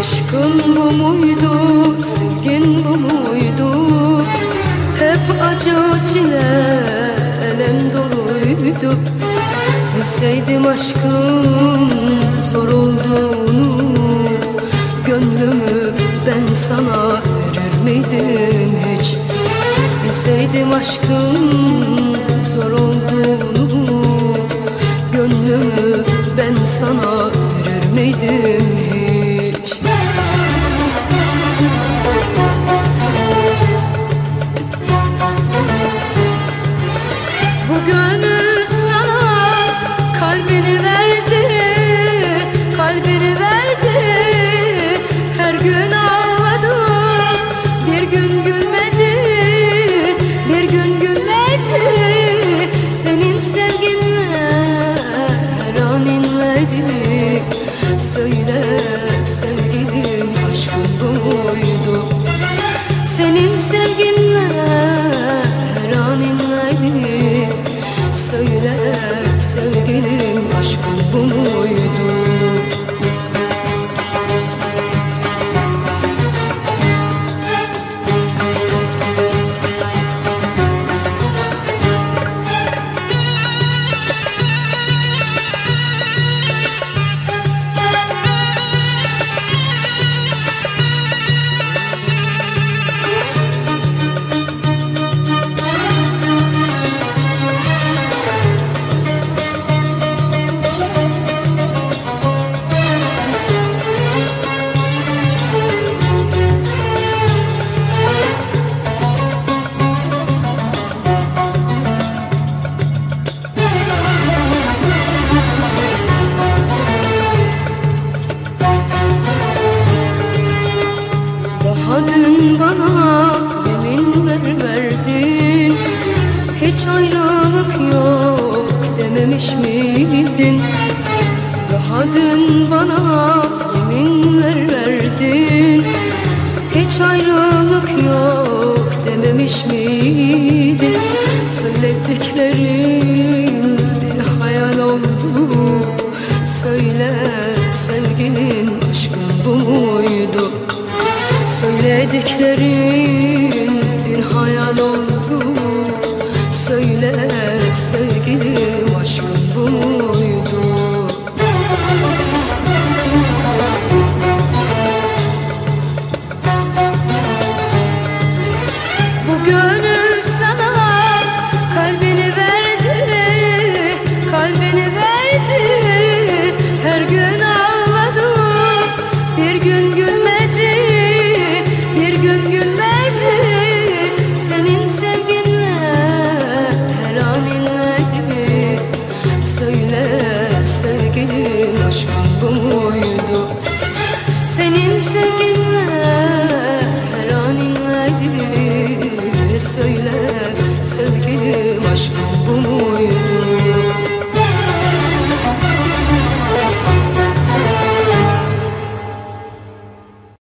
Aşkın bu muydu, sevgin bu muydu? Hep acı çile, elem doluydu. Bilseydim aşkın zor olduğunu Gönlümü ben sana verir miydim hiç? Bilseydim aşkın zor olduğunu Gönlümü ben sana verir miydim sevgilim aşkın bu Hiç ayrılık yok dememiş miydin? Daha dün bana yeminler verdin Hiç ayrılık yok dememiş miydin? Söylediklerin bir hayal oldu Söyle sevgilim aşkın bu muydu? Söylediklerin bir hayal oldu Bu bumbum.